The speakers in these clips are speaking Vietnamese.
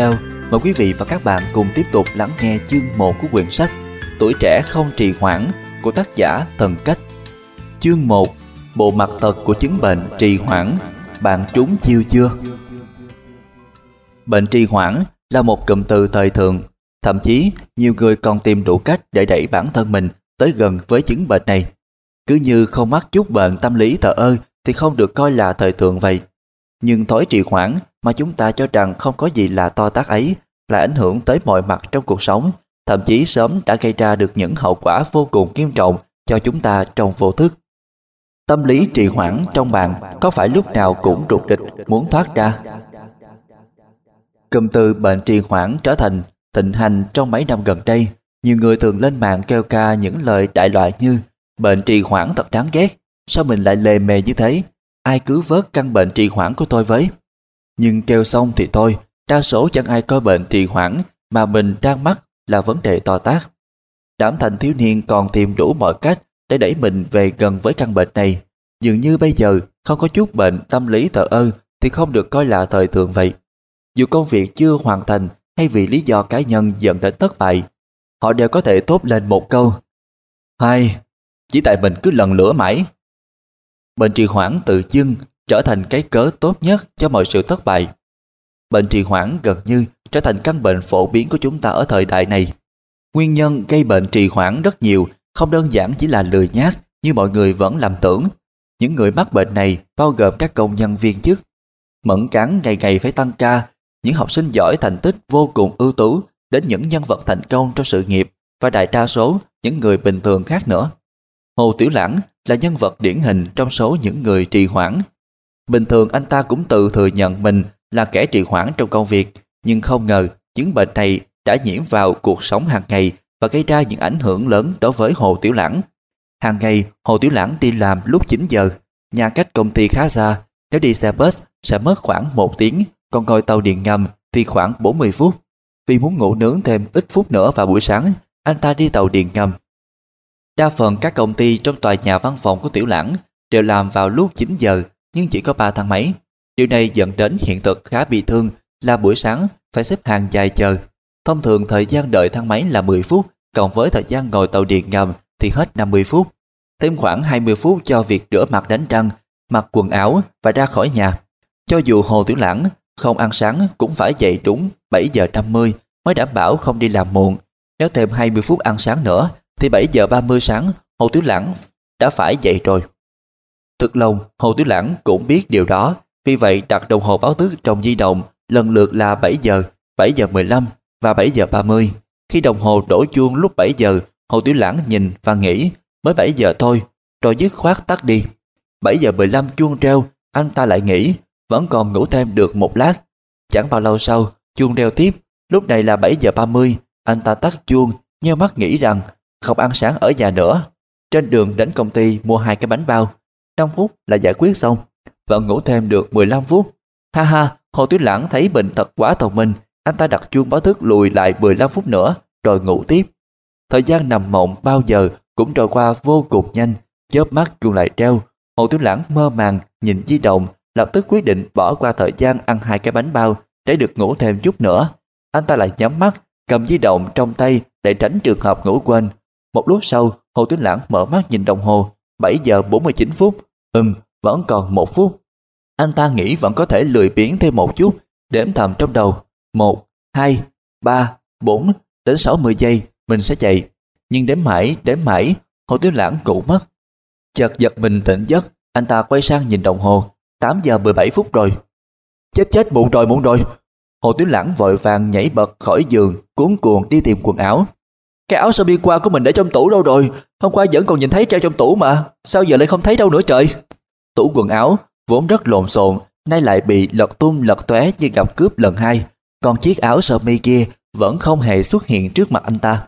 theo, mời quý vị và các bạn cùng tiếp tục lắng nghe chương 1 của quyển sách Tuổi trẻ không trì hoãn của tác giả Thần Cách. Chương 1 Bộ mặt tật của chứng bệnh trì hoãn Bạn trúng chiêu chưa? Bệnh trì hoãn là một cụm từ thời thượng Thậm chí, nhiều người còn tìm đủ cách để đẩy bản thân mình tới gần với chứng bệnh này. Cứ như không mắc chút bệnh tâm lý thờ ơ thì không được coi là thời thượng vậy. Nhưng thói trì hoãn mà chúng ta cho rằng không có gì là to tác ấy lại ảnh hưởng tới mọi mặt trong cuộc sống, thậm chí sớm đã gây ra được những hậu quả vô cùng nghiêm trọng cho chúng ta trong vô thức. Tâm lý trì hoãn trong bạn có phải lúc nào cũng rụt địch muốn thoát ra? Cụm từ bệnh trì hoãn trở thành thịnh hành trong mấy năm gần đây. Nhiều người thường lên mạng kêu ca những lời đại loại như bệnh trì hoãn thật đáng ghét, sao mình lại lề mề như thế? Ai cứ vớt căn bệnh trì hoãn của tôi với? Nhưng kêu xong thì thôi, đa số chẳng ai coi bệnh trì hoãn mà mình đang mắc là vấn đề to tác. Đám thành thiếu niên còn tìm đủ mọi cách để đẩy mình về gần với căn bệnh này. Dường như bây giờ không có chút bệnh tâm lý thờ ơ thì không được coi là thời thượng vậy. Dù công việc chưa hoàn thành hay vì lý do cá nhân dẫn đến thất bại, họ đều có thể tốt lên một câu. Hai, chỉ tại mình cứ lần lửa mãi. Bệnh trì hoãn tự dưng trở thành cái cớ tốt nhất cho mọi sự thất bại. Bệnh trì hoãn gần như trở thành căn bệnh phổ biến của chúng ta ở thời đại này. Nguyên nhân gây bệnh trì hoãn rất nhiều, không đơn giản chỉ là lười nhác như mọi người vẫn làm tưởng. Những người mắc bệnh này bao gồm các công nhân viên chức. Mẫn cán ngày ngày phải tăng ca, những học sinh giỏi thành tích vô cùng ưu tú đến những nhân vật thành công trong sự nghiệp và đại đa số những người bình thường khác nữa. Hồ Tiểu Lãng là nhân vật điển hình trong số những người trì hoãn. Bình thường anh ta cũng tự thừa nhận mình là kẻ trì hoãn trong công việc, nhưng không ngờ chứng bệnh này đã nhiễm vào cuộc sống hàng ngày và gây ra những ảnh hưởng lớn đối với Hồ Tiểu Lãng. Hàng ngày, Hồ Tiểu Lãng đi làm lúc 9 giờ, nhà cách công ty khá xa, nếu đi xe bus sẽ mất khoảng 1 tiếng, còn ngồi tàu điện ngầm thì khoảng 40 phút. Vì muốn ngủ nướng thêm ít phút nữa vào buổi sáng, anh ta đi tàu điện ngầm. Đa phần các công ty trong tòa nhà văn phòng của Tiểu Lãng đều làm vào lúc 9 giờ nhưng chỉ có 3 thang máy. Điều này dẫn đến hiện thực khá bị thương là buổi sáng phải xếp hàng dài chờ. Thông thường thời gian đợi thang máy là 10 phút, cộng với thời gian ngồi tàu điện ngầm thì hết 50 phút. Thêm khoảng 20 phút cho việc rửa mặt đánh răng, mặc quần áo và ra khỏi nhà. Cho dù Hồ Tiểu Lãng không ăn sáng cũng phải dậy đúng 7 giờ 50 mới đảm bảo không đi làm muộn. Nếu thêm 20 phút ăn sáng nữa thì 7 giờ 30 sáng Hồ Tiểu Lãng đã phải dậy rồi. Thực lòng Hồ Tiểu Lãng cũng biết điều đó, vì vậy đặt đồng hồ báo thức trong di động lần lượt là 7 giờ, 7 giờ 15 và 7 giờ 30. Khi đồng hồ đổ chuông lúc 7 giờ, Hồ Tiểu Lãng nhìn và nghĩ mới 7 giờ thôi, rồi dứt khoát tắt đi. 7 giờ 15 chuông reo, anh ta lại nghĩ vẫn còn ngủ thêm được một lát. Chẳng bao lâu sau, chuông reo tiếp, lúc này là 7 giờ 30, anh ta tắt chuông, nheo mắt nghĩ rằng không ăn sáng ở nhà nữa. Trên đường đến công ty mua hai cái bánh bao, 5 phút là giải quyết xong, vẫn ngủ thêm được 15 phút. Ha ha, Hồ Tuyết Lãng thấy bình thật quá thông minh, anh ta đặt chuông báo thức lùi lại 15 phút nữa, rồi ngủ tiếp. Thời gian nằm mộng bao giờ cũng trôi qua vô cùng nhanh, chớp mắt chuông lại treo. Hồ Tuyết Lãng mơ màng nhìn di động lập tức quyết định bỏ qua thời gian ăn hai cái bánh bao để được ngủ thêm chút nữa. Anh ta lại nhắm mắt, cầm di động trong tay để tránh trường hợp ngủ quên. Một lúc sau, Hồ Tuấn Lãng mở mắt nhìn đồng hồ, 7 giờ 49 phút. Ừm, vẫn còn một phút. Anh ta nghĩ vẫn có thể lười biếng thêm một chút, đếm thầm trong đầu. 1, 2, 3, 4, đến 60 giây, mình sẽ chạy. Nhưng đếm mãi, đếm mãi, Hồ Tuấn Lãng ngủ mất. Chợt giật mình tỉnh giấc, anh ta quay sang nhìn đồng hồ, 8 giờ 17 phút rồi. Chết chết muộn rồi muộn rồi. Hồ Tiểu Lãng vội vàng nhảy bật khỏi giường, cuốn cuồng đi tìm quần áo. Cái áo sơ mi qua của mình để trong tủ đâu rồi? Hôm qua vẫn còn nhìn thấy treo trong tủ mà. Sao giờ lại không thấy đâu nữa trời? Tủ quần áo vốn rất lộn xộn, nay lại bị lật tung lật tóe như gặp cướp lần hai. Còn chiếc áo sơ mi kia vẫn không hề xuất hiện trước mặt anh ta.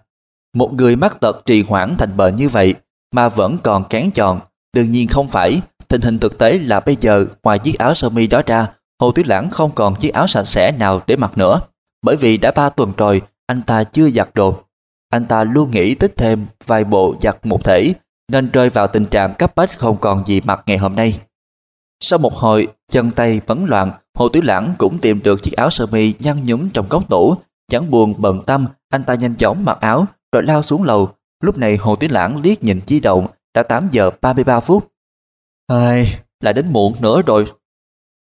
Một người mắc tật trì hoãn thành bệnh như vậy mà vẫn còn kén chọn, đương nhiên không phải Tình hình thực tế là bây giờ ngoài chiếc áo sơ mi đó ra, Hồ Tuyết Lãng không còn chiếc áo sạch sẽ nào để mặc nữa. Bởi vì đã ba tuần rồi, anh ta chưa giặt đồ. Anh ta luôn nghĩ tích thêm vài bộ giặt một thể, nên rơi vào tình trạng cấp bách không còn gì mặc ngày hôm nay. Sau một hồi, chân tay bấn loạn, Hồ Tiểu Lãng cũng tìm được chiếc áo sơ mi nhăn nhúm trong góc tủ, chẳng buồn bận tâm, anh ta nhanh chóng mặc áo rồi lao xuống lầu. Lúc này Hồ Tiểu Lãng liếc nhìn di động, đã 8 giờ 33 phút. Ai, lại đến muộn nữa rồi.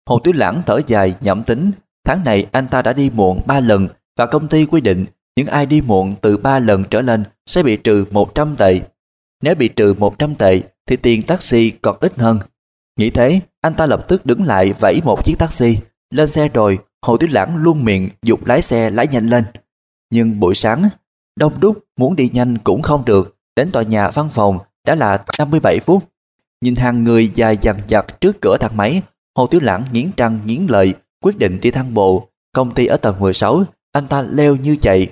Hồ Tiểu Lãng thở dài nhậm tính, tháng này anh ta đã đi muộn 3 lần và công ty quy định những ai đi muộn từ 3 lần trở lên sẽ bị trừ 100 tệ. Nếu bị trừ 100 tệ thì tiền taxi còn ít hơn. Nghĩ thế, anh ta lập tức đứng lại vẫy một chiếc taxi. Lên xe rồi, Hồ Tiểu Lãng luôn miệng dục lái xe lái nhanh lên. Nhưng buổi sáng, đông đúc muốn đi nhanh cũng không được. Đến tòa nhà văn phòng đã là 57 phút. Nhìn hàng người dài dằng dặc trước cửa thang máy, Hồ Tiểu Lãng nghiến răng nghiến lợi quyết định đi thang bộ. Công ty ở tầng 16, anh ta leo như chạy.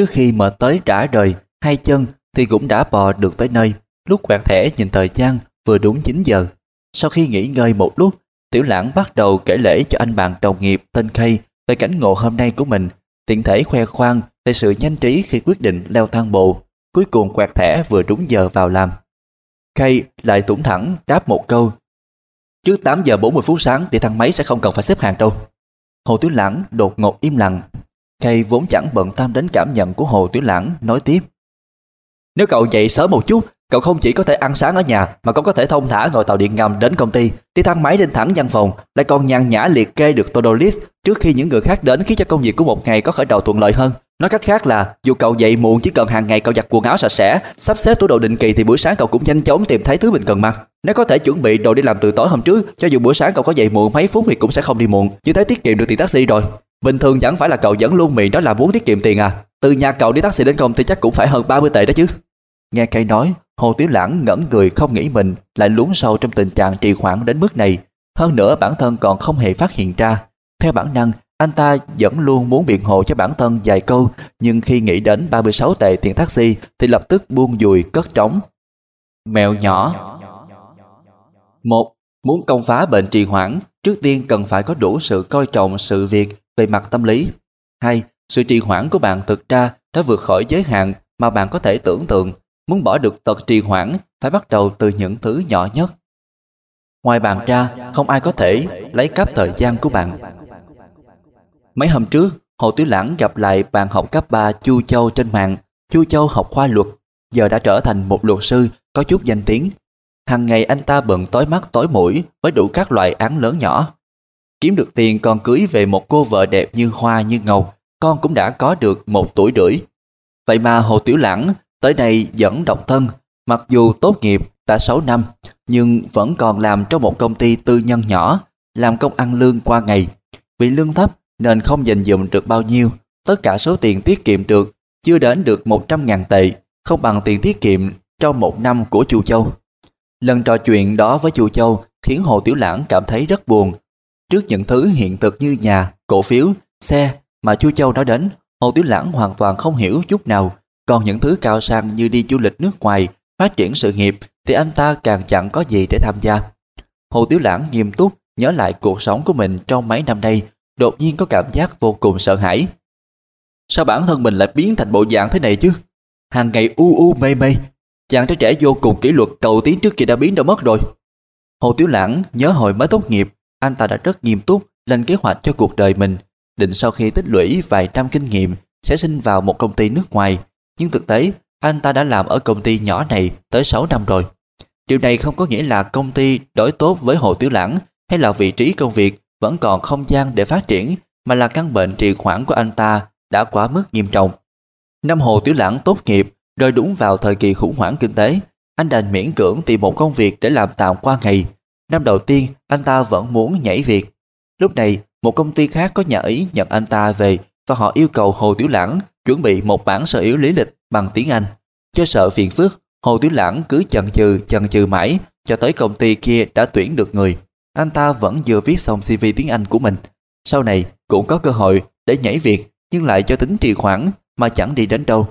Trước khi mở tới trả đời, hai chân thì cũng đã bò được tới nơi. Lúc quẹt thẻ nhìn thời gian vừa đúng 9 giờ. Sau khi nghỉ ngơi một lúc, Tiểu Lãng bắt đầu kể lễ cho anh bạn đồng nghiệp tên Khay về cảnh ngộ hôm nay của mình, tiện thể khoe khoang về sự nhanh trí khi quyết định leo thang bộ. Cuối cùng quẹt thẻ vừa đúng giờ vào làm. Khay lại tủng thẳng đáp một câu. Trước 8 giờ 40 phút sáng thì thang máy sẽ không cần phải xếp hàng đâu. Hồ Tiểu Lãng đột ngột im lặng. Khay vốn chẳng bận tâm đến cảm nhận của Hồ Tiểu Lãng nói tiếp. Nếu cậu dậy sớm một chút Cậu không chỉ có thể ăn sáng ở nhà mà còn có thể thông thả ngồi tàu điện ngầm đến công ty, đi thang máy lên thẳng văn phòng, lại còn nhàn nhã liệt kê được to-do list trước khi những người khác đến khiến cho công việc của một ngày có khởi đầu thuận lợi hơn. Nói cách khác là dù cậu dậy muộn chỉ cần hàng ngày cậu giặt quần áo sạch sẽ, sắp xếp tủ đồ định kỳ thì buổi sáng cậu cũng nhanh chóng tìm thấy thứ mình cần mặc. Nếu có thể chuẩn bị đồ đi làm từ tối hôm trước, cho dù buổi sáng cậu có dậy muộn mấy phút thì cũng sẽ không đi muộn, như thế tiết kiệm được tiền taxi rồi. Bình thường chẳng phải là cậu vẫn luôn miệng đó là muốn tiết kiệm tiền à? Từ nhà cậu đi taxi đến công ty chắc cũng phải hơn 30 tệ đó chứ. Nghe cây nói, Hồ Tiểu Lãng ngẩn người không nghĩ mình lại lún sâu trong tình trạng trì hoãn đến mức này. Hơn nữa bản thân còn không hề phát hiện ra. Theo bản năng, anh ta vẫn luôn muốn biện hộ cho bản thân vài câu, nhưng khi nghĩ đến 36 tệ tiền taxi thì lập tức buông dùi cất trống. Mèo nhỏ một Muốn công phá bệnh trì hoãn, trước tiên cần phải có đủ sự coi trọng sự việc về mặt tâm lý. hai Sự trì hoãn của bạn thực ra đã vượt khỏi giới hạn mà bạn có thể tưởng tượng Muốn bỏ được tật trì hoãn phải bắt đầu từ những thứ nhỏ nhất. Ngoài bạn ra, không ai có thể lấy cắp thời gian của bạn. Mấy hôm trước, Hồ Tiểu Lãng gặp lại bạn học cấp 3 Chu Châu trên mạng. Chu Châu học khoa luật, giờ đã trở thành một luật sư có chút danh tiếng. Hàng ngày anh ta bận tối mắt tối mũi với đủ các loại án lớn nhỏ. Kiếm được tiền còn cưới về một cô vợ đẹp như hoa như ngầu, con cũng đã có được một tuổi rưỡi. Vậy mà Hồ Tiểu Lãng Tới đây vẫn độc thân, mặc dù tốt nghiệp đã 6 năm, nhưng vẫn còn làm trong một công ty tư nhân nhỏ, làm công ăn lương qua ngày. Vì lương thấp nên không dành dụm được bao nhiêu, tất cả số tiền tiết kiệm được chưa đến được 100.000 tệ, không bằng tiền tiết kiệm trong một năm của Chu Châu. Lần trò chuyện đó với Chu Châu khiến Hồ Tiểu Lãng cảm thấy rất buồn. Trước những thứ hiện thực như nhà, cổ phiếu, xe mà chú Châu nói đến, Hồ Tiểu Lãng hoàn toàn không hiểu chút nào. Còn những thứ cao sang như đi du lịch nước ngoài, phát triển sự nghiệp thì anh ta càng chẳng có gì để tham gia. Hồ Tiểu Lãng nghiêm túc nhớ lại cuộc sống của mình trong mấy năm nay, đột nhiên có cảm giác vô cùng sợ hãi. Sao bản thân mình lại biến thành bộ dạng thế này chứ? Hàng ngày u u mê mê, chàng trai trẻ vô cùng kỷ luật cầu tiến trước kia đã biến đâu mất rồi. Hồ Tiểu Lãng nhớ hồi mới tốt nghiệp, anh ta đã rất nghiêm túc lên kế hoạch cho cuộc đời mình, định sau khi tích lũy vài trăm kinh nghiệm sẽ xin vào một công ty nước ngoài nhưng thực tế anh ta đã làm ở công ty nhỏ này tới 6 năm rồi. Điều này không có nghĩa là công ty đối tốt với Hồ Tiểu Lãng hay là vị trí công việc vẫn còn không gian để phát triển mà là căn bệnh trì hoãn của anh ta đã quá mức nghiêm trọng. Năm Hồ Tiểu Lãng tốt nghiệp rồi đúng vào thời kỳ khủng hoảng kinh tế, anh đành miễn cưỡng tìm một công việc để làm tạm qua ngày. Năm đầu tiên, anh ta vẫn muốn nhảy việc. Lúc này, một công ty khác có nhà ý nhận anh ta về và họ yêu cầu Hồ Tiểu Lãng chuẩn bị một bản sơ yếu lý lịch bằng tiếng Anh. Cho sợ phiền phức, Hồ Tiểu Lãng cứ chần chừ chần chừ mãi cho tới công ty kia đã tuyển được người. Anh ta vẫn vừa viết xong CV tiếng Anh của mình. Sau này cũng có cơ hội để nhảy việc nhưng lại cho tính trì khoản mà chẳng đi đến đâu.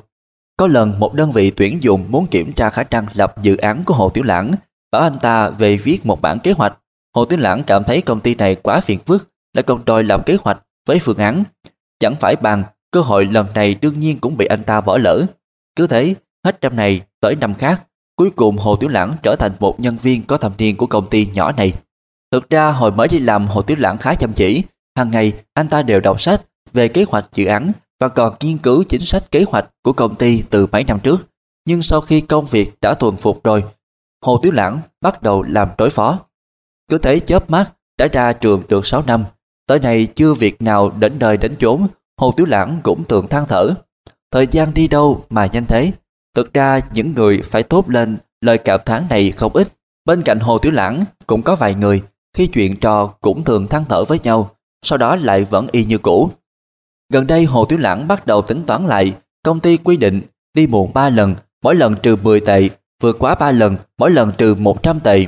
Có lần một đơn vị tuyển dụng muốn kiểm tra khả năng lập dự án của Hồ Tiểu Lãng bảo anh ta về viết một bản kế hoạch. Hồ Tiến Lãng cảm thấy công ty này quá phiền phức lại còn đòi làm kế hoạch với phương án. Chẳng phải bằng Cơ hội lần này đương nhiên cũng bị anh ta bỏ lỡ. Cứ thế, hết năm này tới năm khác, cuối cùng Hồ Tiểu Lãng trở thành một nhân viên có thâm niên của công ty nhỏ này. Thực ra hồi mới đi làm Hồ Tiểu Lãng khá chăm chỉ, Hàng ngày, anh ta đều đọc sách về kế hoạch dự án và còn nghiên cứu chính sách kế hoạch của công ty từ mấy năm trước. Nhưng sau khi công việc đã thuần phục rồi, Hồ Tiểu Lãng bắt đầu làm đối phó. Cứ thế chớp mắt đã ra trường được 6 năm. Tới nay chưa việc nào đến đời đến chốn, Hồ Tiểu Lãng cũng thường than thở. Thời gian đi đâu mà nhanh thế? Thực ra những người phải tốt lên lời cảm thán này không ít. Bên cạnh Hồ Tiểu Lãng cũng có vài người khi chuyện trò cũng thường than thở với nhau, sau đó lại vẫn y như cũ. Gần đây Hồ Tiểu Lãng bắt đầu tính toán lại, công ty quy định đi muộn 3 lần, mỗi lần trừ 10 tệ, vượt quá 3 lần, mỗi lần trừ 100 tệ.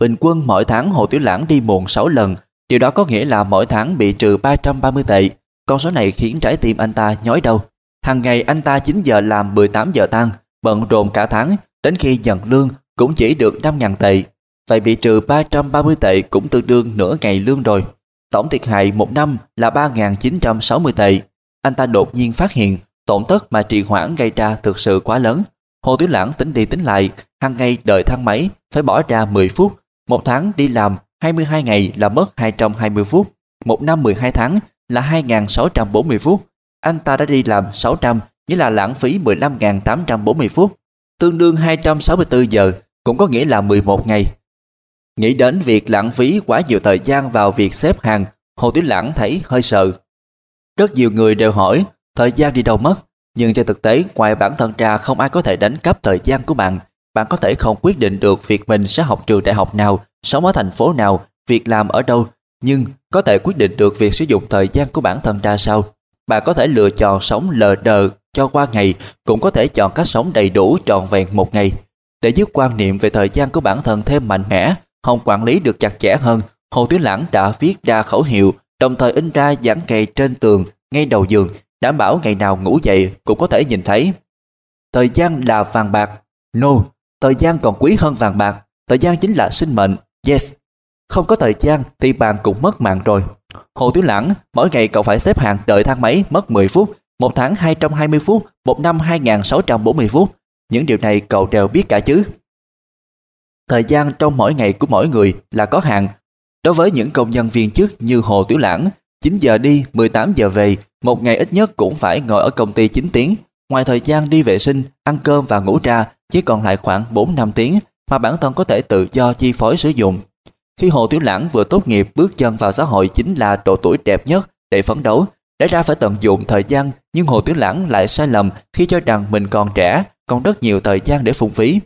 Bình quân mỗi tháng Hồ Tiểu Lãng đi muộn 6 lần, điều đó có nghĩa là mỗi tháng bị trừ 330 tệ. Con số này khiến trái tim anh ta nhói đau. Hàng ngày anh ta 9 giờ làm 18 giờ tăng, bận rộn cả tháng, đến khi nhận lương cũng chỉ được 5.000 tệ. Vậy bị trừ 330 tệ cũng tương đương nửa ngày lương rồi. Tổng thiệt hại một năm là 3.960 tệ. Anh ta đột nhiên phát hiện tổn thất mà trì hoãn gây ra thực sự quá lớn. Hồ Tiểu Lãng tính đi tính lại, hàng ngày đợi thang máy phải bỏ ra 10 phút. Một tháng đi làm 22 ngày là mất 220 phút. Một năm 12 tháng là 2.640 phút. Anh ta đã đi làm 600, nghĩa là lãng phí 15.840 phút. Tương đương 264 giờ, cũng có nghĩa là 11 ngày. Nghĩ đến việc lãng phí quá nhiều thời gian vào việc xếp hàng, Hồ Tiểu Lãng thấy hơi sợ. Rất nhiều người đều hỏi thời gian đi đâu mất, nhưng trên thực tế ngoài bản thân ra không ai có thể đánh cắp thời gian của bạn. Bạn có thể không quyết định được việc mình sẽ học trường đại học nào, sống ở thành phố nào, việc làm ở đâu, nhưng có thể quyết định được việc sử dụng thời gian của bản thân ra sao. Bạn có thể lựa chọn sống lờ đờ cho qua ngày, cũng có thể chọn cách sống đầy đủ trọn vẹn một ngày. Để giúp quan niệm về thời gian của bản thân thêm mạnh mẽ, Hồng quản lý được chặt chẽ hơn, Hồ Tuyến Lãng đã viết ra khẩu hiệu, đồng thời in ra dán kề trên tường ngay đầu giường, đảm bảo ngày nào ngủ dậy cũng có thể nhìn thấy. Thời gian là vàng bạc. No, thời gian còn quý hơn vàng bạc. Thời gian chính là sinh mệnh. Yes. Không có thời gian thì bạn cũng mất mạng rồi. Hồ tiểu Lãng, mỗi ngày cậu phải xếp hàng đợi thang máy mất 10 phút, một tháng 220 phút, một năm 2640 phút. Những điều này cậu đều biết cả chứ. Thời gian trong mỗi ngày của mỗi người là có hạn. Đối với những công nhân viên chức như Hồ Tiểu Lãng, 9 giờ đi, 18 giờ về, một ngày ít nhất cũng phải ngồi ở công ty 9 tiếng. Ngoài thời gian đi vệ sinh, ăn cơm và ngủ ra, chỉ còn lại khoảng 4-5 tiếng mà bản thân có thể tự do chi phối sử dụng. Khi Hồ Tiểu Lãng vừa tốt nghiệp bước chân vào xã hội chính là độ tuổi đẹp nhất để phấn đấu, đã ra phải tận dụng thời gian, nhưng Hồ Tiểu Lãng lại sai lầm khi cho rằng mình còn trẻ, còn rất nhiều thời gian để phung phí.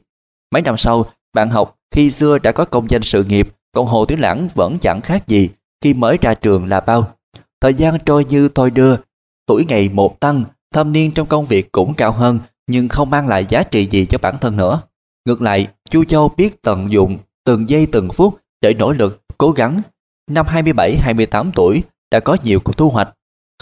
Mấy năm sau, bạn học khi xưa đã có công danh sự nghiệp, còn Hồ Tiểu Lãng vẫn chẳng khác gì khi mới ra trường là bao. Thời gian trôi như tôi đưa, tuổi ngày một tăng, thâm niên trong công việc cũng cao hơn, nhưng không mang lại giá trị gì cho bản thân nữa. Ngược lại, Chu Châu biết tận dụng từng giây từng phút để nỗ lực, cố gắng. Năm 27-28 tuổi đã có nhiều cuộc thu hoạch,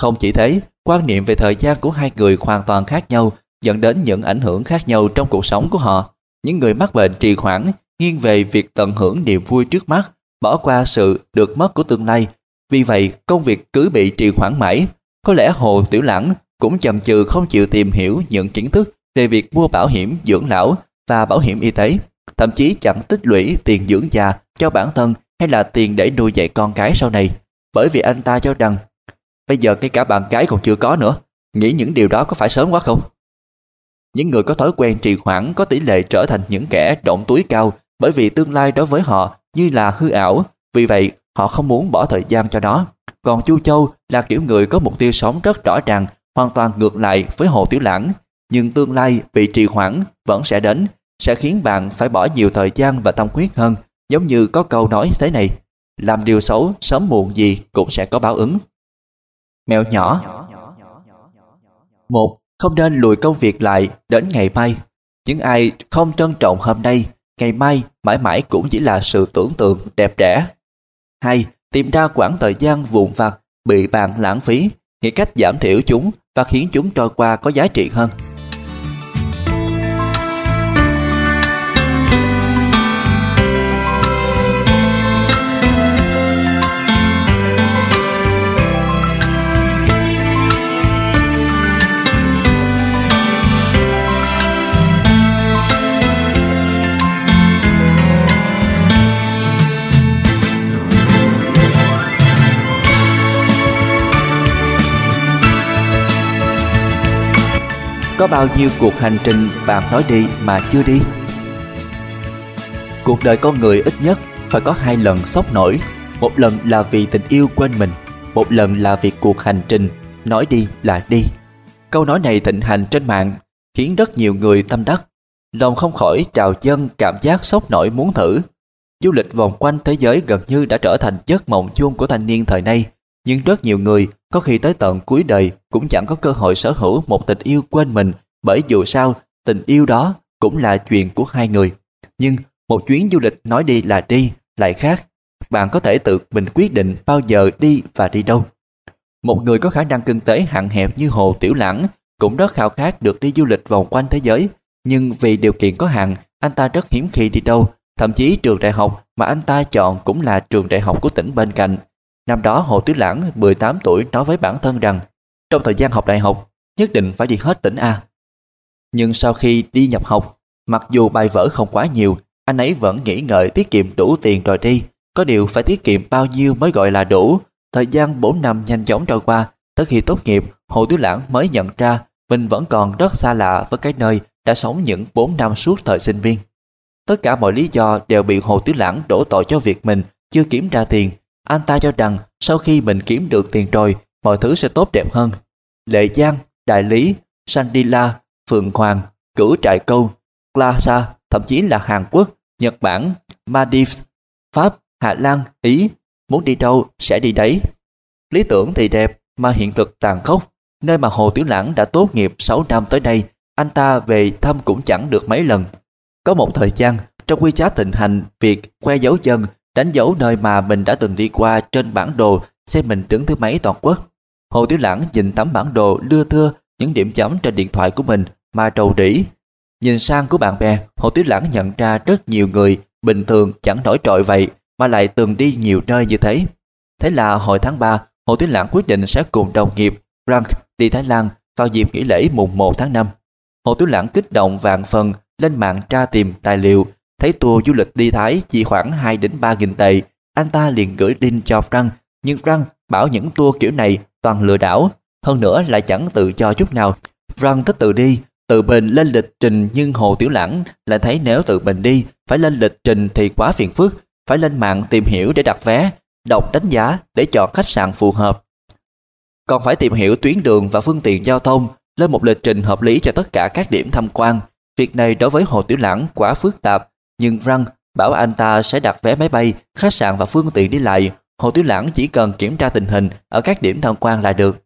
không chỉ thế, quan niệm về thời gian của hai người hoàn toàn khác nhau dẫn đến những ảnh hưởng khác nhau trong cuộc sống của họ. Những người mắc bệnh trì hoãn nghiêng về việc tận hưởng niềm vui trước mắt, bỏ qua sự được mất của tương lai. Vì vậy, công việc cứ bị trì hoãn mãi. Có lẽ Hồ Tiểu Lãng cũng chần chừ không chịu tìm hiểu những kiến thức về việc mua bảo hiểm dưỡng lão và bảo hiểm y tế, thậm chí chẳng tích lũy tiền dưỡng già cho bản thân hay là tiền để nuôi dạy con cái sau này. Bởi vì anh ta cho rằng Bây giờ ngay cả bạn gái còn chưa có nữa Nghĩ những điều đó có phải sớm quá không? Những người có thói quen trì hoãn có tỷ lệ trở thành những kẻ động túi cao bởi vì tương lai đối với họ như là hư ảo, vì vậy họ không muốn bỏ thời gian cho nó. Còn Chu Châu là kiểu người có mục tiêu sống rất rõ ràng, hoàn toàn ngược lại với Hồ Tiểu Lãng. Nhưng tương lai bị trì hoãn vẫn sẽ đến, sẽ khiến bạn phải bỏ nhiều thời gian và tâm huyết hơn, giống như có câu nói thế này, làm điều xấu sớm muộn gì cũng sẽ có báo ứng. Mèo nhỏ một Không nên lùi công việc lại đến ngày mai. Những ai không trân trọng hôm nay, ngày mai mãi mãi cũng chỉ là sự tưởng tượng đẹp đẽ hai Tìm ra quãng thời gian vụn vặt bị bạn lãng phí, nghĩ cách giảm thiểu chúng và khiến chúng trôi qua có giá trị hơn. Có bao nhiêu cuộc hành trình bạn nói đi mà chưa đi? Cuộc đời con người ít nhất phải có hai lần sốc nổi. Một lần là vì tình yêu quên mình, một lần là vì cuộc hành trình nói đi là đi. Câu nói này thịnh hành trên mạng khiến rất nhiều người tâm đắc. Lòng không khỏi trào chân cảm giác sốc nổi muốn thử. Du lịch vòng quanh thế giới gần như đã trở thành giấc mộng chuông của thanh niên thời nay. Nhưng rất nhiều người có khi tới tận cuối đời cũng chẳng có cơ hội sở hữu một tình yêu quên mình bởi dù sao tình yêu đó cũng là chuyện của hai người. Nhưng một chuyến du lịch nói đi là đi lại khác. Bạn có thể tự mình quyết định bao giờ đi và đi đâu. Một người có khả năng kinh tế hạn hẹp như Hồ Tiểu Lãng cũng rất khao khát được đi du lịch vòng quanh thế giới. Nhưng vì điều kiện có hạn, anh ta rất hiếm khi đi đâu. Thậm chí trường đại học mà anh ta chọn cũng là trường đại học của tỉnh bên cạnh. Năm đó Hồ Tứ Lãng 18 tuổi nói với bản thân rằng trong thời gian học đại học nhất định phải đi hết tỉnh A. Nhưng sau khi đi nhập học, mặc dù bài vở không quá nhiều, anh ấy vẫn nghĩ ngợi tiết kiệm đủ tiền rồi đi. Có điều phải tiết kiệm bao nhiêu mới gọi là đủ. Thời gian 4 năm nhanh chóng trôi qua, tới khi tốt nghiệp, Hồ Tứ Lãng mới nhận ra mình vẫn còn rất xa lạ với cái nơi đã sống những 4 năm suốt thời sinh viên. Tất cả mọi lý do đều bị Hồ Tứ Lãng đổ tội cho việc mình chưa kiếm ra tiền. Anh ta cho rằng sau khi mình kiếm được tiền rồi, mọi thứ sẽ tốt đẹp hơn. Lệ Giang, Đại Lý, Sandila, Phượng Hoàng, Cửu Trại Câu, Plaza, thậm chí là Hàn Quốc, Nhật Bản, Maldives, Pháp, Hà Lan, Ý, muốn đi đâu sẽ đi đấy. Lý tưởng thì đẹp mà hiện thực tàn khốc, nơi mà Hồ Tiểu Lãng đã tốt nghiệp 6 năm tới đây, anh ta về thăm cũng chẳng được mấy lần. Có một thời gian, trong quy trá thịnh hành việc khoe dấu chân, đánh dấu nơi mà mình đã từng đi qua trên bản đồ xem mình đứng thứ mấy toàn quốc. Hồ Tiểu Lãng nhìn tấm bản đồ đưa thưa những điểm chấm trên điện thoại của mình mà trầu đỉ. Nhìn sang của bạn bè, Hồ Tiểu Lãng nhận ra rất nhiều người bình thường chẳng nổi trội vậy mà lại từng đi nhiều nơi như thế. Thế là hồi tháng 3, Hồ Tiểu Lãng quyết định sẽ cùng đồng nghiệp Frank đi Thái Lan vào dịp nghỉ lễ mùng 1 tháng 5. Hồ Tiểu Lãng kích động vạn phần lên mạng tra tìm tài liệu, thấy tour du lịch đi Thái chỉ khoảng 2 đến 3 nghìn tệ, anh ta liền gửi link cho Frank, nhưng Frank bảo những tour kiểu này toàn lừa đảo, hơn nữa lại chẳng tự cho chút nào. Frank thích tự đi, tự mình lên lịch trình nhưng Hồ Tiểu Lãng lại thấy nếu tự mình đi phải lên lịch trình thì quá phiền phức, phải lên mạng tìm hiểu để đặt vé, đọc đánh giá để chọn khách sạn phù hợp. Còn phải tìm hiểu tuyến đường và phương tiện giao thông, lên một lịch trình hợp lý cho tất cả các điểm tham quan. Việc này đối với Hồ Tiểu Lãng quá phức tạp, nhưng Răng bảo anh ta sẽ đặt vé máy bay, khách sạn và phương tiện đi lại. Hồ Tiểu Lãng chỉ cần kiểm tra tình hình ở các điểm tham quan là được.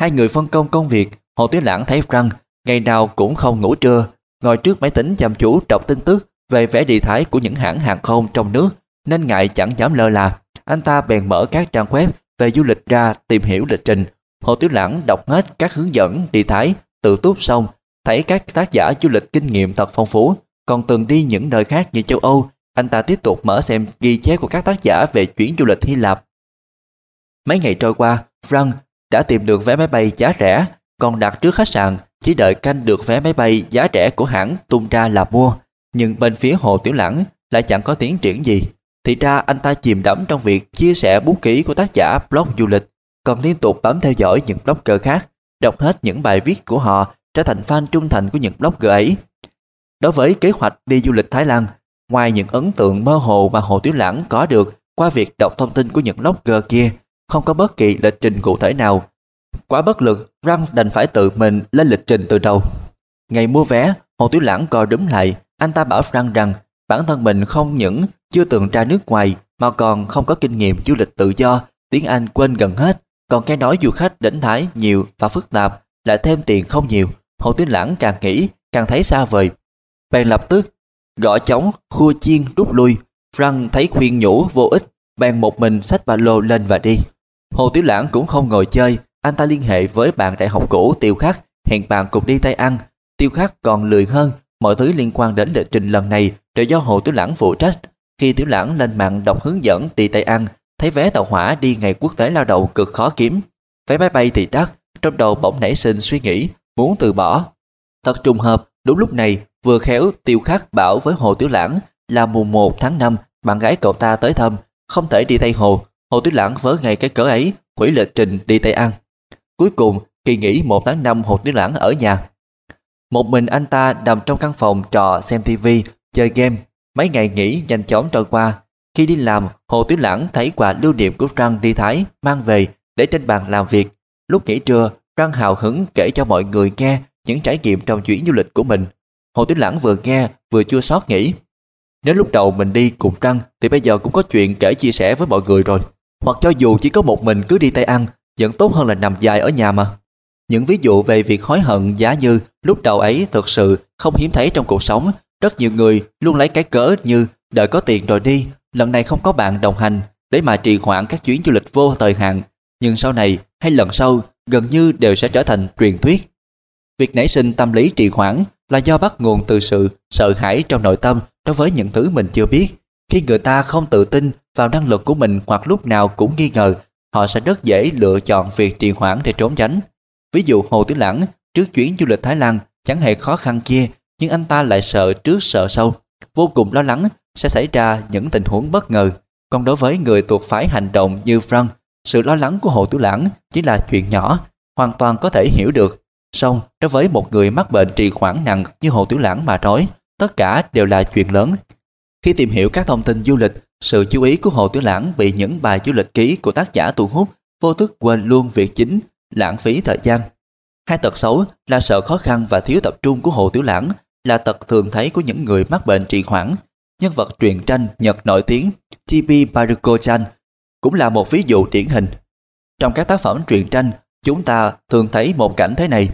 Hai người phân công công việc, Hồ Tiểu Lãng thấy Răng ngày nào cũng không ngủ trưa, ngồi trước máy tính chăm chú đọc tin tức về vẻ địa thái của những hãng hàng không trong nước, nên ngại chẳng dám lơ là. Anh ta bèn mở các trang web về du lịch ra tìm hiểu lịch trình. Hồ Tiểu Lãng đọc hết các hướng dẫn địa thái, tự túc xong, thấy các tác giả du lịch kinh nghiệm thật phong phú, còn từng đi những nơi khác như châu Âu, anh ta tiếp tục mở xem ghi chép của các tác giả về chuyến du lịch Hy Lạp. Mấy ngày trôi qua, Frank đã tìm được vé máy bay giá rẻ, còn đặt trước khách sạn, chỉ đợi canh được vé máy bay giá rẻ của hãng tung ra là mua. Nhưng bên phía Hồ Tiểu Lãng lại chẳng có tiến triển gì. Thì ra anh ta chìm đắm trong việc chia sẻ bút ký của tác giả blog du lịch, còn liên tục bấm theo dõi những blogger khác, đọc hết những bài viết của họ, trở thành fan trung thành của những blogger ấy. Đối với kế hoạch đi du lịch Thái Lan, ngoài những ấn tượng mơ hồ mà Hồ Tiểu Lãng có được qua việc đọc thông tin của những blogger kia, không có bất kỳ lịch trình cụ thể nào. Quá bất lực, Răng đành phải tự mình lên lịch trình từ đầu. Ngày mua vé, Hồ Tiểu Lãng co đúm lại, anh ta bảo Răng rằng bản thân mình không những chưa từng ra nước ngoài mà còn không có kinh nghiệm du lịch tự do, tiếng Anh quên gần hết, còn cái nói du khách đến Thái nhiều và phức tạp, lại thêm tiền không nhiều. Hồ Tiểu Lãng càng nghĩ, càng thấy xa vời. Bèn lập tức, gõ chống khua chiên, rút lui. Frank thấy khuyên nhủ vô ích, bèn một mình xách ba lô lên và đi. Hồ Tiểu Lãng cũng không ngồi chơi, anh ta liên hệ với bạn đại học cũ Tiêu Khắc, hẹn bạn cùng đi Tây Ăn. Tiêu Khắc còn lười hơn, mọi thứ liên quan đến lịch trình lần này đều do Hồ Tiểu Lãng phụ trách. Khi Tiểu Lãng lên mạng đọc hướng dẫn đi Tây Ăn, thấy vé tàu hỏa đi ngày quốc tế lao động cực khó kiếm. Vé máy bay thì đắt, trong đầu bỗng nảy sinh suy nghĩ muốn từ bỏ. Thật trùng hợp, đúng lúc này vừa khéo Tiêu Khắc bảo với Hồ Tiểu Lãng là mùng 1 tháng 5 bạn gái cậu ta tới thăm, không thể đi Tây Hồ. Hồ Tiểu Lãng vớ ngay cái cớ ấy, hủy lịch trình đi Tây An. Cuối cùng, kỳ nghỉ 1 tháng 5 Hồ Tiểu Lãng ở nhà. Một mình anh ta nằm trong căn phòng trò xem tivi, chơi game. Mấy ngày nghỉ nhanh chóng trôi qua. Khi đi làm, Hồ Tiểu Lãng thấy quà lưu niệm của trang đi Thái mang về để trên bàn làm việc. Lúc nghỉ trưa, trang hào hứng kể cho mọi người nghe những trải nghiệm trong chuyến du lịch của mình. Hồ Tuyết Lãng vừa nghe vừa chưa sót nghĩ. Nếu lúc đầu mình đi cùng Trăng thì bây giờ cũng có chuyện kể chia sẻ với mọi người rồi. Hoặc cho dù chỉ có một mình cứ đi Tây Ăn vẫn tốt hơn là nằm dài ở nhà mà. Những ví dụ về việc hối hận giá như lúc đầu ấy thực sự không hiếm thấy trong cuộc sống. Rất nhiều người luôn lấy cái cớ như đợi có tiền rồi đi, lần này không có bạn đồng hành để mà trì hoãn các chuyến du lịch vô thời hạn. Nhưng sau này hay lần sau gần như đều sẽ trở thành truyền thuyết. Việc nảy sinh tâm lý trì hoãn là do bắt nguồn từ sự sợ hãi trong nội tâm đối với những thứ mình chưa biết. Khi người ta không tự tin vào năng lực của mình hoặc lúc nào cũng nghi ngờ, họ sẽ rất dễ lựa chọn việc trì hoãn để trốn tránh. Ví dụ Hồ Tiểu Lãng trước chuyến du lịch Thái Lan chẳng hề khó khăn kia, nhưng anh ta lại sợ trước sợ sau, vô cùng lo lắng sẽ xảy ra những tình huống bất ngờ. Còn đối với người thuộc phái hành động như Frank, sự lo lắng của Hồ Tiểu Lãng chỉ là chuyện nhỏ, hoàn toàn có thể hiểu được xong đối với một người mắc bệnh trì hoãn nặng như Hồ Tiểu Lãng mà nói, tất cả đều là chuyện lớn. Khi tìm hiểu các thông tin du lịch, sự chú ý của Hồ Tiểu Lãng bị những bài du lịch ký của tác giả thu hút, vô thức quên luôn việc chính, lãng phí thời gian. Hai tật xấu là sợ khó khăn và thiếu tập trung của Hồ Tiểu Lãng là tật thường thấy của những người mắc bệnh trì hoãn. Nhân vật truyện tranh Nhật nổi tiếng T.P. Baruko-chan cũng là một ví dụ điển hình. Trong các tác phẩm truyện tranh, chúng ta thường thấy một cảnh thế này.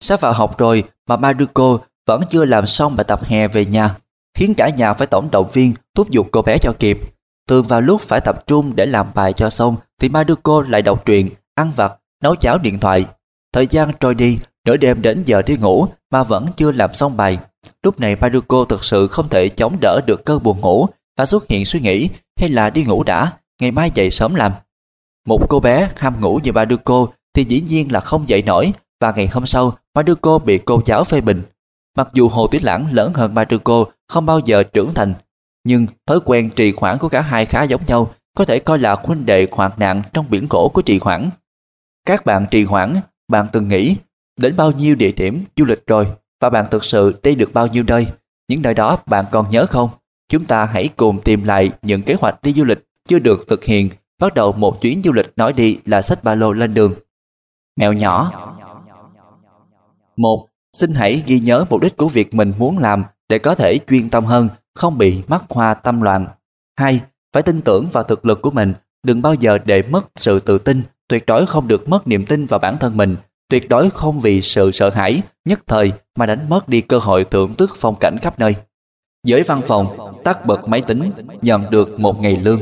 Sắp vào học rồi mà Maruko vẫn chưa làm xong bài tập hè về nhà, khiến cả nhà phải tổng động viên thúc giục cô bé cho kịp. Thường vào lúc phải tập trung để làm bài cho xong thì Maruko lại đọc truyện, ăn vặt, nấu cháo điện thoại. Thời gian trôi đi, nửa đêm đến giờ đi ngủ mà vẫn chưa làm xong bài. Lúc này Maruko thực sự không thể chống đỡ được cơn buồn ngủ và xuất hiện suy nghĩ hay là đi ngủ đã, ngày mai dậy sớm làm. Một cô bé ham ngủ như Maruko thì dĩ nhiên là không dậy nổi và ngày hôm sau Maruko bị cô giáo phê bình. Mặc dù Hồ Tuyết Lãng lớn hơn Maruko không bao giờ trưởng thành, nhưng thói quen trì hoãn của cả hai khá giống nhau, có thể coi là huynh đệ hoạn nạn trong biển cổ của trì hoãn. Các bạn trì hoãn, bạn từng nghĩ đến bao nhiêu địa điểm du lịch rồi và bạn thực sự đi được bao nhiêu nơi. Những nơi đó bạn còn nhớ không? Chúng ta hãy cùng tìm lại những kế hoạch đi du lịch chưa được thực hiện, bắt đầu một chuyến du lịch nói đi là sách ba lô lên đường. Mèo nhỏ một Xin hãy ghi nhớ mục đích của việc mình muốn làm để có thể chuyên tâm hơn, không bị mắc hoa tâm loạn. 2. Phải tin tưởng vào thực lực của mình, đừng bao giờ để mất sự tự tin, tuyệt đối không được mất niềm tin vào bản thân mình, tuyệt đối không vì sự sợ hãi nhất thời mà đánh mất đi cơ hội thưởng thức phong cảnh khắp nơi. Giới văn phòng, tắt bật máy tính, nhận được một ngày lương.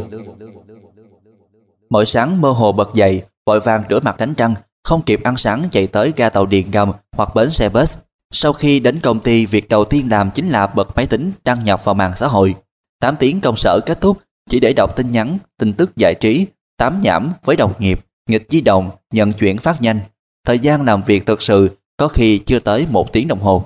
Mỗi sáng mơ hồ bật dậy, vội vàng rửa mặt đánh răng, không kịp ăn sáng chạy tới ga tàu điện ngầm hoặc bến xe bus. Sau khi đến công ty, việc đầu tiên làm chính là bật máy tính đăng nhập vào mạng xã hội. 8 tiếng công sở kết thúc chỉ để đọc tin nhắn, tin tức giải trí, tám nhảm với đồng nghiệp, nghịch di động, nhận chuyển phát nhanh. Thời gian làm việc thực sự có khi chưa tới một tiếng đồng hồ.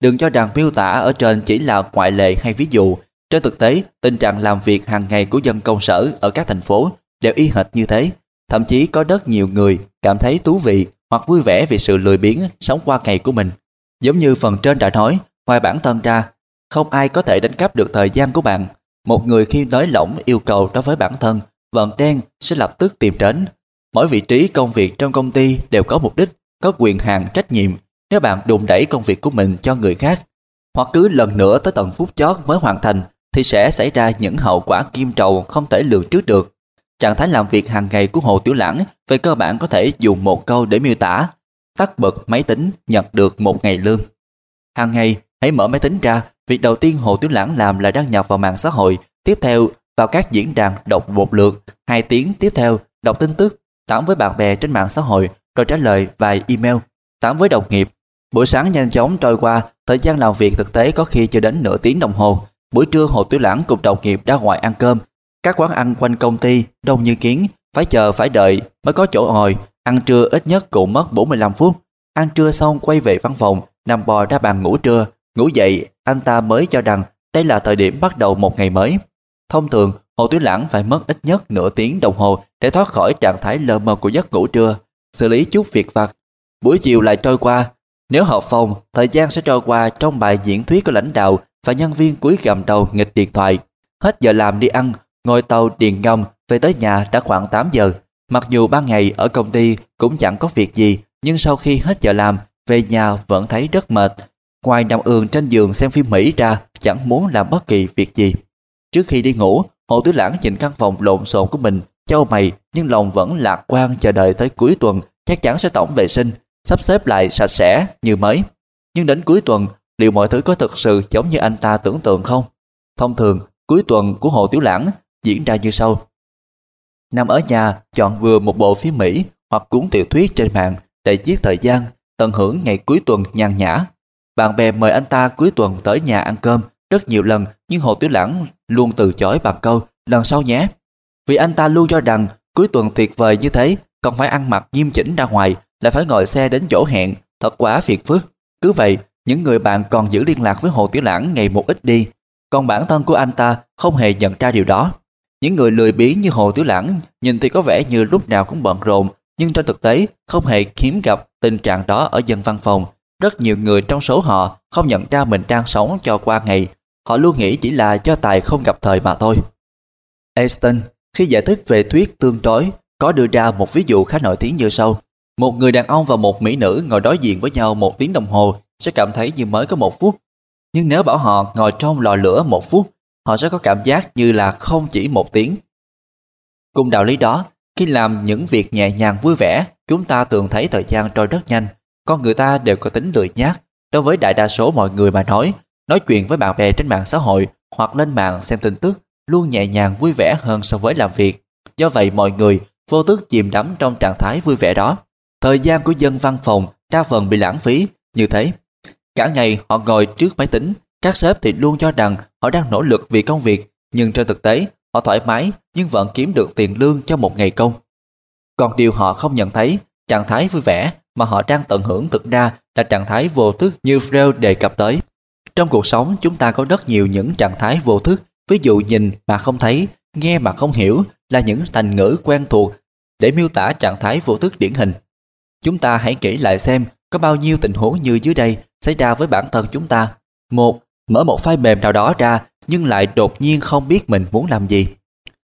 Đừng cho rằng miêu tả ở trên chỉ là ngoại lệ hay ví dụ. Trên thực tế, tình trạng làm việc hàng ngày của dân công sở ở các thành phố đều y hệt như thế. Thậm chí có rất nhiều người cảm thấy thú vị hoặc vui vẻ vì sự lười biếng sống qua ngày của mình. Giống như phần trên đã nói, ngoài bản thân ra, không ai có thể đánh cắp được thời gian của bạn. Một người khi nới lỏng yêu cầu đối với bản thân, vận đen sẽ lập tức tìm đến. Mỗi vị trí công việc trong công ty đều có mục đích, có quyền hạn trách nhiệm. Nếu bạn đùn đẩy công việc của mình cho người khác, hoặc cứ lần nữa tới tận phút chót mới hoàn thành, thì sẽ xảy ra những hậu quả kim trầu không thể lường trước được. Trạng thái làm việc hàng ngày của Hồ Tiểu Lãng về cơ bản có thể dùng một câu để miêu tả. Tắt bật máy tính, nhận được một ngày lương. Hàng ngày, hãy mở máy tính ra, việc đầu tiên Hồ Tiểu Lãng làm là đăng nhập vào mạng xã hội, tiếp theo vào các diễn đàn đọc một lượt, hai tiếng tiếp theo đọc tin tức, tán với bạn bè trên mạng xã hội, rồi trả lời vài email, tán với đồng nghiệp. Buổi sáng nhanh chóng trôi qua, thời gian làm việc thực tế có khi chưa đến nửa tiếng đồng hồ. Buổi trưa Hồ Tiểu Lãng cùng đồng nghiệp ra ngoài ăn cơm, các quán ăn quanh công ty đông như kiến, phải chờ phải đợi mới có chỗ ngồi, ăn trưa ít nhất cũng mất 45 phút. Ăn trưa xong quay về văn phòng, nằm bò ra bàn ngủ trưa, ngủ dậy anh ta mới cho rằng đây là thời điểm bắt đầu một ngày mới. Thông thường, Hồ Tuyết Lãng phải mất ít nhất nửa tiếng đồng hồ để thoát khỏi trạng thái lờ mờ của giấc ngủ trưa, xử lý chút việc vặt. Buổi chiều lại trôi qua, Nếu họp phòng, thời gian sẽ trôi qua trong bài diễn thuyết của lãnh đạo và nhân viên cuối gầm đầu nghịch điện thoại. Hết giờ làm đi ăn, ngồi tàu điền ngông về tới nhà đã khoảng 8 giờ. Mặc dù ban ngày ở công ty cũng chẳng có việc gì, nhưng sau khi hết giờ làm, về nhà vẫn thấy rất mệt. Ngoài nằm ườn trên giường xem phim Mỹ ra, chẳng muốn làm bất kỳ việc gì. Trước khi đi ngủ, Hồ Tứ Lãng nhìn căn phòng lộn xộn của mình, châu mày nhưng lòng vẫn lạc quan chờ đợi tới cuối tuần chắc chắn sẽ tổng vệ sinh, sắp xếp lại sạch sẽ như mới. Nhưng đến cuối tuần, liệu mọi thứ có thực sự giống như anh ta tưởng tượng không? Thông thường, cuối tuần của Hồ Tiểu Lãng diễn ra như sau. Nằm ở nhà, chọn vừa một bộ phim Mỹ hoặc cuốn tiểu thuyết trên mạng để giết thời gian, tận hưởng ngày cuối tuần nhàn nhã. Bạn bè mời anh ta cuối tuần tới nhà ăn cơm rất nhiều lần nhưng Hồ Tiểu Lãng luôn từ chối bằng câu lần sau nhé. Vì anh ta luôn cho rằng cuối tuần tuyệt vời như thế còn phải ăn mặc nghiêm chỉnh ra ngoài lại phải ngồi xe đến chỗ hẹn thật quá phiền phức. Cứ vậy, những người bạn còn giữ liên lạc với Hồ Tiểu Lãng ngày một ít đi còn bản thân của anh ta không hề nhận ra điều đó. Những người lười biếng như Hồ Tiểu Lãng nhìn thì có vẻ như lúc nào cũng bận rộn, nhưng trên thực tế không hề hiếm gặp tình trạng đó ở dân văn phòng. Rất nhiều người trong số họ không nhận ra mình đang sống cho qua ngày. Họ luôn nghĩ chỉ là do tài không gặp thời mà thôi. Einstein khi giải thích về thuyết tương đối có đưa ra một ví dụ khá nổi tiếng như sau. Một người đàn ông và một mỹ nữ ngồi đối diện với nhau một tiếng đồng hồ sẽ cảm thấy như mới có một phút nhưng nếu bảo họ ngồi trong lò lửa một phút, họ sẽ có cảm giác như là không chỉ một tiếng. Cùng đạo lý đó, khi làm những việc nhẹ nhàng vui vẻ, chúng ta thường thấy thời gian trôi rất nhanh. Con người ta đều có tính lười nhác. Đối với đại đa số mọi người mà nói, nói chuyện với bạn bè trên mạng xã hội hoặc lên mạng xem tin tức luôn nhẹ nhàng vui vẻ hơn so với làm việc. Do vậy mọi người vô thức chìm đắm trong trạng thái vui vẻ đó. Thời gian của dân văn phòng đa phần bị lãng phí, như thế Cả ngày họ ngồi trước máy tính, các sếp thì luôn cho rằng họ đang nỗ lực vì công việc, nhưng trên thực tế họ thoải mái nhưng vẫn kiếm được tiền lương cho một ngày công. Còn điều họ không nhận thấy, trạng thái vui vẻ mà họ đang tận hưởng thực ra là trạng thái vô thức như Freud đề cập tới. Trong cuộc sống chúng ta có rất nhiều những trạng thái vô thức, ví dụ nhìn mà không thấy, nghe mà không hiểu là những thành ngữ quen thuộc để miêu tả trạng thái vô thức điển hình. Chúng ta hãy kỹ lại xem có bao nhiêu tình huống như dưới đây xảy ra với bản thân chúng ta. Một, mở một file mềm nào đó ra nhưng lại đột nhiên không biết mình muốn làm gì.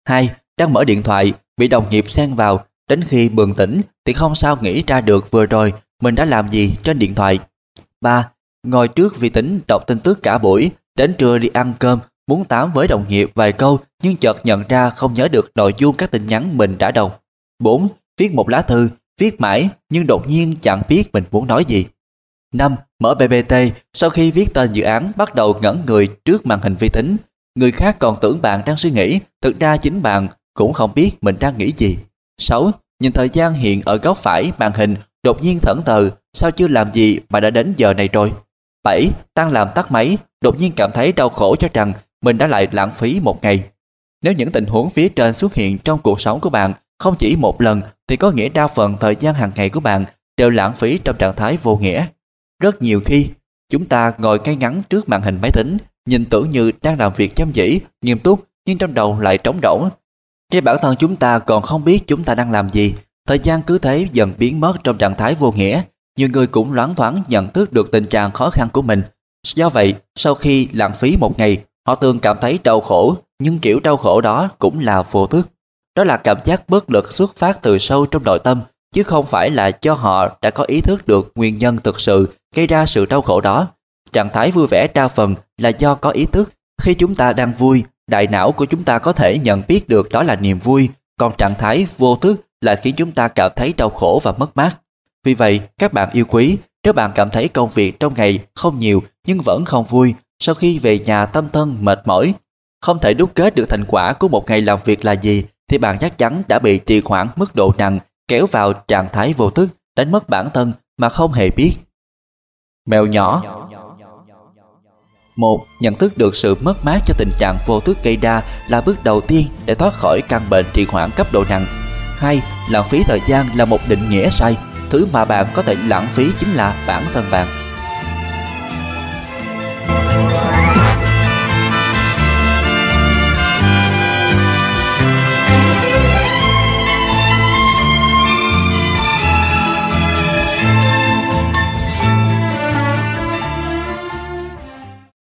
Hai, đang mở điện thoại, bị đồng nghiệp xen vào, đến khi bừng tỉnh thì không sao nghĩ ra được vừa rồi mình đã làm gì trên điện thoại. Ba, ngồi trước vi tính đọc tin tức cả buổi, đến trưa đi ăn cơm, muốn tám với đồng nghiệp vài câu nhưng chợt nhận ra không nhớ được nội dung các tin nhắn mình đã đọc. 4. Viết một lá thư, viết mãi nhưng đột nhiên chẳng biết mình muốn nói gì. 5. Mở sau khi viết tên dự án bắt đầu ngẩn người trước màn hình vi tính. Người khác còn tưởng bạn đang suy nghĩ, thực ra chính bạn cũng không biết mình đang nghĩ gì. 6. Nhìn thời gian hiện ở góc phải màn hình, đột nhiên thẫn thờ, sao chưa làm gì mà đã đến giờ này rồi. 7. Tăng làm tắt máy, đột nhiên cảm thấy đau khổ cho rằng mình đã lại lãng phí một ngày. Nếu những tình huống phía trên xuất hiện trong cuộc sống của bạn không chỉ một lần thì có nghĩa đa phần thời gian hàng ngày của bạn đều lãng phí trong trạng thái vô nghĩa. Rất nhiều khi, chúng ta ngồi ngay ngắn trước màn hình máy tính, nhìn tưởng như đang làm việc chăm chỉ, nghiêm túc, nhưng trong đầu lại trống rỗng. Cái bản thân chúng ta còn không biết chúng ta đang làm gì, thời gian cứ thế dần biến mất trong trạng thái vô nghĩa. Nhiều người cũng loáng thoáng nhận thức được tình trạng khó khăn của mình. Do vậy, sau khi lãng phí một ngày, họ thường cảm thấy đau khổ, nhưng kiểu đau khổ đó cũng là vô thức. Đó là cảm giác bất lực xuất phát từ sâu trong nội tâm, chứ không phải là cho họ đã có ý thức được nguyên nhân thực sự gây ra sự đau khổ đó. Trạng thái vui vẻ đa phần là do có ý thức. Khi chúng ta đang vui, đại não của chúng ta có thể nhận biết được đó là niềm vui, còn trạng thái vô thức là khiến chúng ta cảm thấy đau khổ và mất mát. Vì vậy, các bạn yêu quý, nếu bạn cảm thấy công việc trong ngày không nhiều nhưng vẫn không vui, sau khi về nhà tâm thân mệt mỏi, không thể đúc kết được thành quả của một ngày làm việc là gì, thì bạn chắc chắn đã bị trì hoãn mức độ nặng, kéo vào trạng thái vô thức, đánh mất bản thân mà không hề biết. Mèo nhỏ một, nhận thức được sự mất mát cho tình trạng vô thức gây ra là bước đầu tiên để thoát khỏi căn bệnh trì hoãn cấp độ nặng. Hai, lãng phí thời gian là một định nghĩa sai. Thứ mà bạn có thể lãng phí chính là bản thân bạn.